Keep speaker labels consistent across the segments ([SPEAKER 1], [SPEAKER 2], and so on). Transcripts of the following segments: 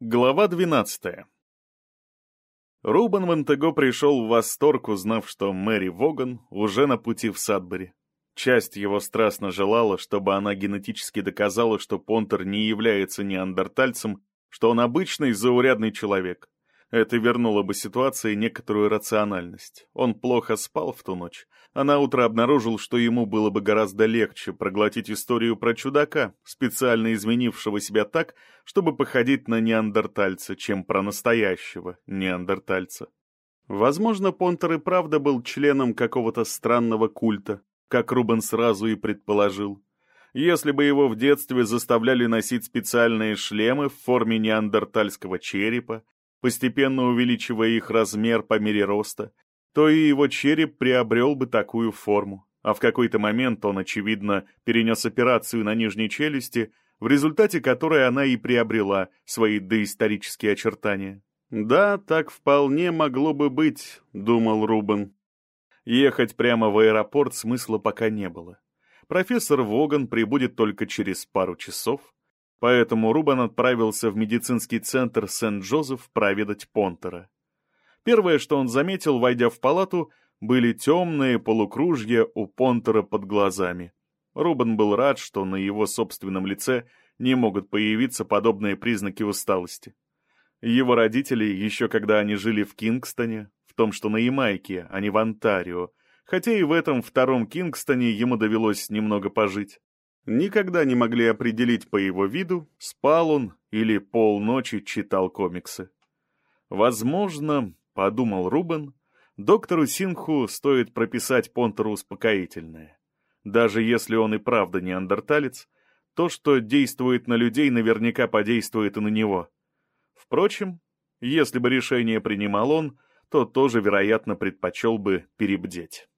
[SPEAKER 1] Глава 12. Рубен Монтего пришел в восторг, узнав, что Мэри Воган уже на пути в Садбери. Часть его страстно желала, чтобы она генетически доказала, что Понтер не является неандертальцем, что он обычный заурядный человек. Это вернуло бы ситуации некоторую рациональность. Он плохо спал в ту ночь, а на утро обнаружил, что ему было бы гораздо легче проглотить историю про чудака, специально изменившего себя так, чтобы походить на неандертальца, чем про настоящего неандертальца. Возможно, Понтер и правда был членом какого-то странного культа, как Рубен сразу и предположил. Если бы его в детстве заставляли носить специальные шлемы в форме неандертальского черепа, постепенно увеличивая их размер по мере роста, то и его череп приобрел бы такую форму. А в какой-то момент он, очевидно, перенес операцию на нижней челюсти, в результате которой она и приобрела свои доисторические очертания. «Да, так вполне могло бы быть», — думал Рубен. Ехать прямо в аэропорт смысла пока не было. Профессор Воган прибудет только через пару часов, Поэтому Рубан отправился в медицинский центр Сент-Джозеф проведать Понтера. Первое, что он заметил, войдя в палату, были темные полукружья у Понтера под глазами. Рубан был рад, что на его собственном лице не могут появиться подобные признаки усталости. Его родители, еще когда они жили в Кингстоне, в том, что на Ямайке, а не в Онтарио, хотя и в этом втором Кингстоне ему довелось немного пожить, никогда не могли определить по его виду, спал он или полночи читал комиксы. Возможно, подумал Рубен, доктору Синху стоит прописать Понтеру успокоительное. Даже если он и правда неандерталец, то, что действует на людей, наверняка подействует и на него. Впрочем, если бы решение принимал он, то тоже, вероятно, предпочел бы перебдеть.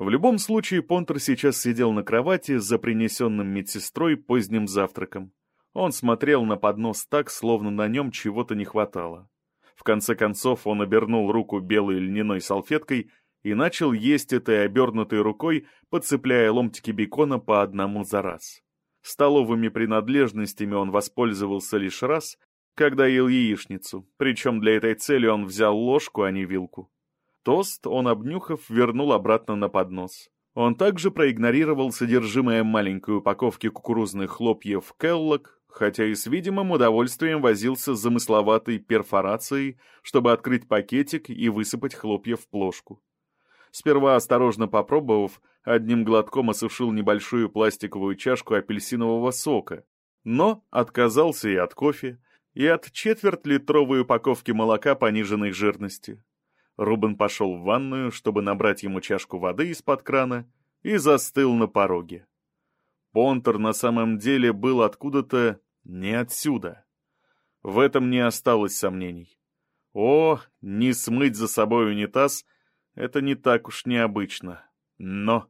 [SPEAKER 1] В любом случае, Понтер сейчас сидел на кровати за принесенным медсестрой поздним завтраком. Он смотрел на поднос так, словно на нем чего-то не хватало. В конце концов, он обернул руку белой льняной салфеткой и начал есть этой обернутой рукой, подцепляя ломтики бекона по одному за раз. Столовыми принадлежностями он воспользовался лишь раз, когда ел яичницу, причем для этой цели он взял ложку, а не вилку. Тост он, обнюхав, вернул обратно на поднос. Он также проигнорировал содержимое маленькой упаковки кукурузных хлопьев Келлок, хотя и с видимым удовольствием возился с замысловатой перфорацией, чтобы открыть пакетик и высыпать хлопья в плошку. Сперва осторожно попробовав, одним глотком осушил небольшую пластиковую чашку апельсинового сока, но отказался и от кофе, и от четверть-литровой упаковки молока пониженной жирности. Рубен пошел в ванную, чтобы набрать ему чашку воды из-под крана, и застыл на пороге. Понтер на самом деле был откуда-то не отсюда. В этом не осталось сомнений. О, не смыть за собой унитаз — это не так уж необычно. Но...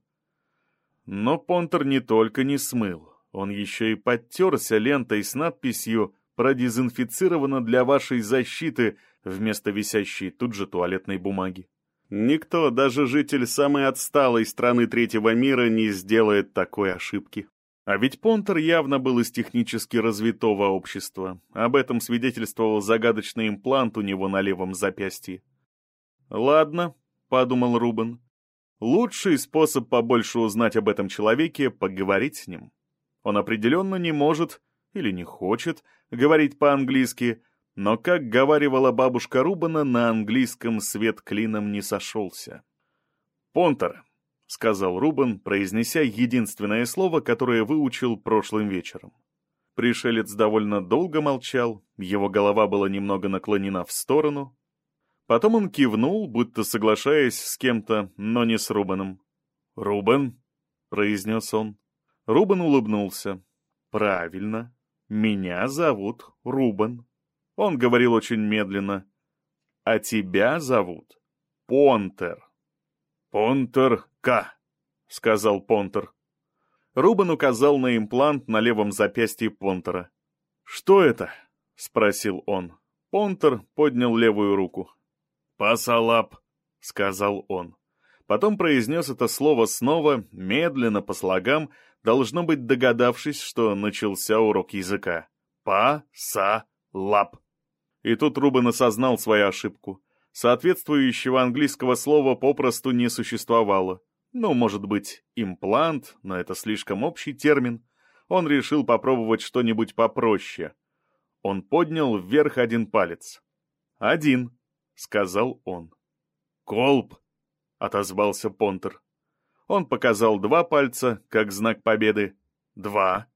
[SPEAKER 1] Но Понтер не только не смыл, он еще и подтерся лентой с надписью «Продезинфицировано для вашей защиты» вместо висящей тут же туалетной бумаги. Никто, даже житель самой отсталой страны третьего мира, не сделает такой ошибки. А ведь Понтер явно был из технически развитого общества. Об этом свидетельствовал загадочный имплант у него на левом запястье. «Ладно», — подумал Рубен, — «лучший способ побольше узнать об этом человеке — поговорить с ним. Он определенно не может или не хочет говорить по-английски, но, как говаривала бабушка Рубана, на английском свет клином не сошелся. «Понтер», — сказал Рубан, произнеся единственное слово, которое выучил прошлым вечером. Пришелец довольно долго молчал, его голова была немного наклонена в сторону. Потом он кивнул, будто соглашаясь с кем-то, но не с Рубаном. «Рубан?» — произнес он. Рубан улыбнулся. «Правильно. Меня зовут Рубан». Он говорил очень медленно. «А тебя зовут Понтер». «Понтер К», — сказал Понтер. Рубен указал на имплант на левом запястье Понтера. «Что это?» — спросил он. Понтер поднял левую руку. «Пасалап», — сказал он. Потом произнес это слово снова, медленно, по слогам, должно быть догадавшись, что начался урок языка. «Па-са-лап». И тут Рубен осознал свою ошибку. Соответствующего английского слова попросту не существовало. Ну, может быть, имплант, но это слишком общий термин. Он решил попробовать что-нибудь попроще. Он поднял вверх один палец. «Один», — сказал он. «Колб», — отозвался Понтер. Он показал два пальца, как знак победы. «Два».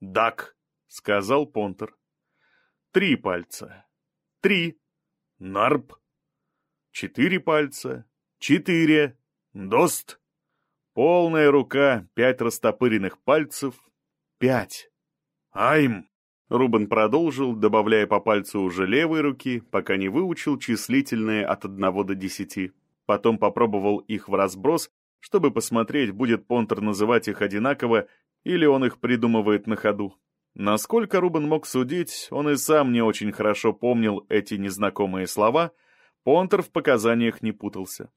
[SPEAKER 1] «Дак», — сказал Понтер. «Три пальца». «Три». «Нарп». «Четыре пальца». «Четыре». «Дост». Полная рука, пять растопыренных пальцев. Пять. «Айм!» Рубен продолжил, добавляя по пальцу уже левой руки, пока не выучил числительные от одного до десяти. Потом попробовал их в разброс, чтобы посмотреть, будет Понтер называть их одинаково или он их придумывает на ходу. Насколько Рубен мог судить, он и сам не очень хорошо помнил эти незнакомые слова, Понтер в показаниях не путался.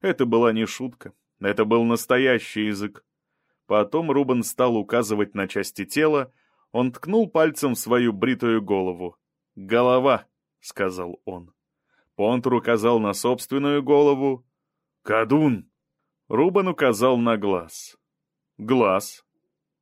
[SPEAKER 1] Это была не шутка, это был настоящий язык. Потом Рубен стал указывать на части тела, он ткнул пальцем в свою бритую голову. «Голова», — сказал он. Понтер указал на собственную голову. «Кадун!» Рубен указал на глаз. «Глаз».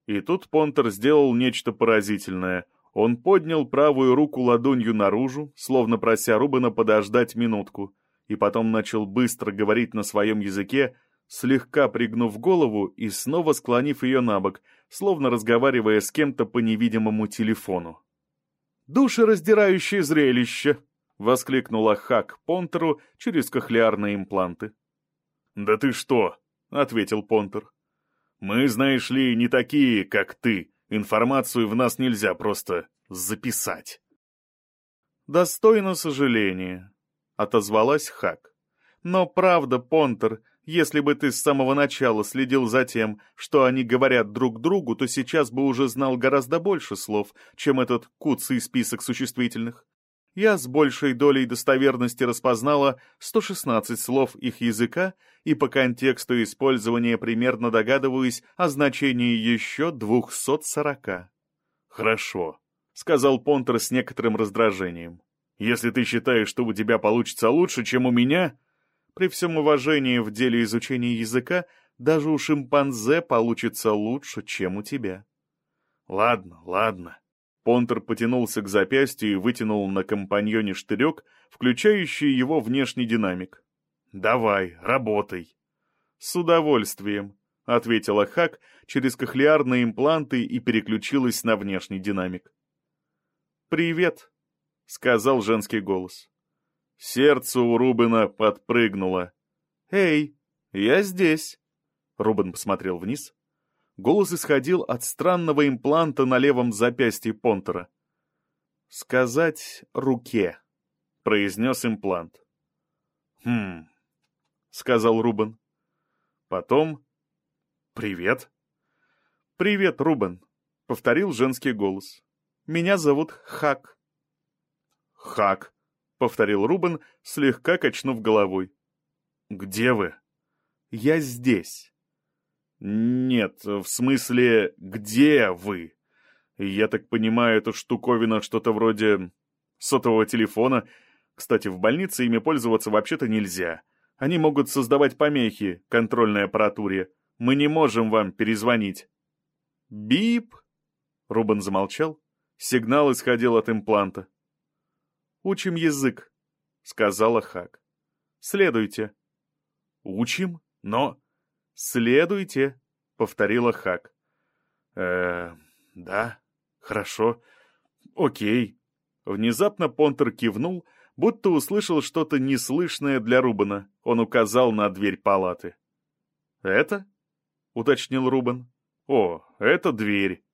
[SPEAKER 1] И тут Понтер сделал нечто поразительное. Он поднял правую руку ладонью наружу, словно прося Рубена подождать минутку, и потом начал быстро говорить на своем языке, слегка пригнув голову и снова склонив ее на бок, словно разговаривая с кем-то по невидимому телефону. «Душераздирающее зрелище!» — воскликнула Хак Понтеру через кохлеарные импланты. «Да ты что?» — ответил Понтер. «Мы, знаешь ли, не такие, как ты. Информацию в нас нельзя просто записать». «Достойно сожаления», — отозвалась Хак. «Но правда, Понтер, если бы ты с самого начала следил за тем, что они говорят друг другу, то сейчас бы уже знал гораздо больше слов, чем этот куцый список существительных. Я с большей долей достоверности распознала 116 слов их языка и по контексту использования примерно догадываюсь о значении еще 240. «Хорошо», — сказал Понтер с некоторым раздражением. «Если ты считаешь, что у тебя получится лучше, чем у меня, при всем уважении в деле изучения языка, даже у шимпанзе получится лучше, чем у тебя. Ладно, ладно. Понтер потянулся к запястью и вытянул на компаньоне штырек, включающий его внешний динамик. «Давай, работай». «С удовольствием», — ответила Хак через кохлеарные импланты и переключилась на внешний динамик. «Привет», — сказал женский голос. Сердце у Рубена подпрыгнуло. «Эй, я здесь!» Рубен посмотрел вниз. Голос исходил от странного импланта на левом запястье Понтера. «Сказать руке», — произнес имплант. «Хм», — сказал Рубен. Потом «Привет». «Привет, Рубен», — повторил женский голос. «Меня зовут Хак». «Хак», — повторил Рубен, слегка качнув головой. «Где вы?» «Я здесь». «Нет, в смысле, где вы?» «Я так понимаю, эта штуковина что-то вроде сотового телефона. Кстати, в больнице ими пользоваться вообще-то нельзя. Они могут создавать помехи контрольной аппаратуре. Мы не можем вам перезвонить». «Бип!» Рубен замолчал. Сигнал исходил от импланта. «Учим язык», — сказала Хак. «Следуйте». «Учим? Но...» «Следуйте», — повторила Хак. э да, хорошо, окей». Внезапно Понтер кивнул, будто услышал что-то неслышное для Рубана. Он указал на дверь палаты. «Это?» — уточнил Рубан. «О, это дверь».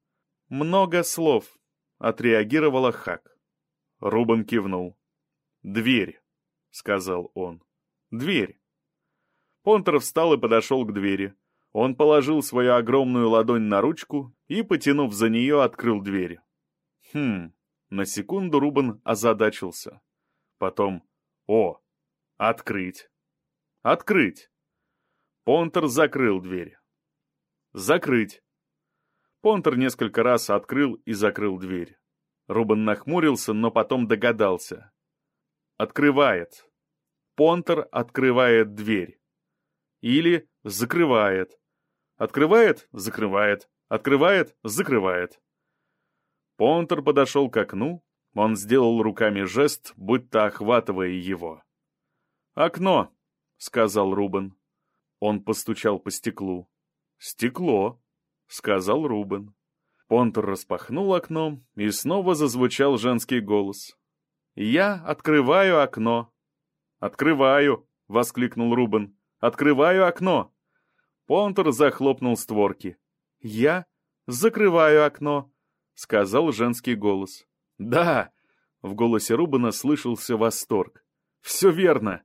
[SPEAKER 1] «Много слов», — отреагировала Хак. Рубан кивнул. «Дверь», — сказал он. «Дверь». Понтер встал и подошел к двери. Он положил свою огромную ладонь на ручку и, потянув за нее, открыл дверь. Хм, на секунду Рубан озадачился. Потом «О, открыть». «Открыть». Понтер закрыл дверь. «Закрыть». Понтер несколько раз открыл и закрыл дверь. Рубен нахмурился, но потом догадался. Открывает. Понтер открывает дверь. Или закрывает. Открывает, закрывает. Открывает, закрывает. Понтер подошел к окну. Он сделал руками жест, будто охватывая его. «Окно», — сказал Рубен. Он постучал по стеклу. «Стекло», — сказал Рубен. Понтер распахнул окно, и снова зазвучал женский голос. «Я открываю окно». «Открываю!» — воскликнул Рубен. «Открываю окно!» Понтер захлопнул створки. «Я закрываю окно», — сказал женский голос. «Да!» — в голосе Рубена слышался восторг. «Все верно!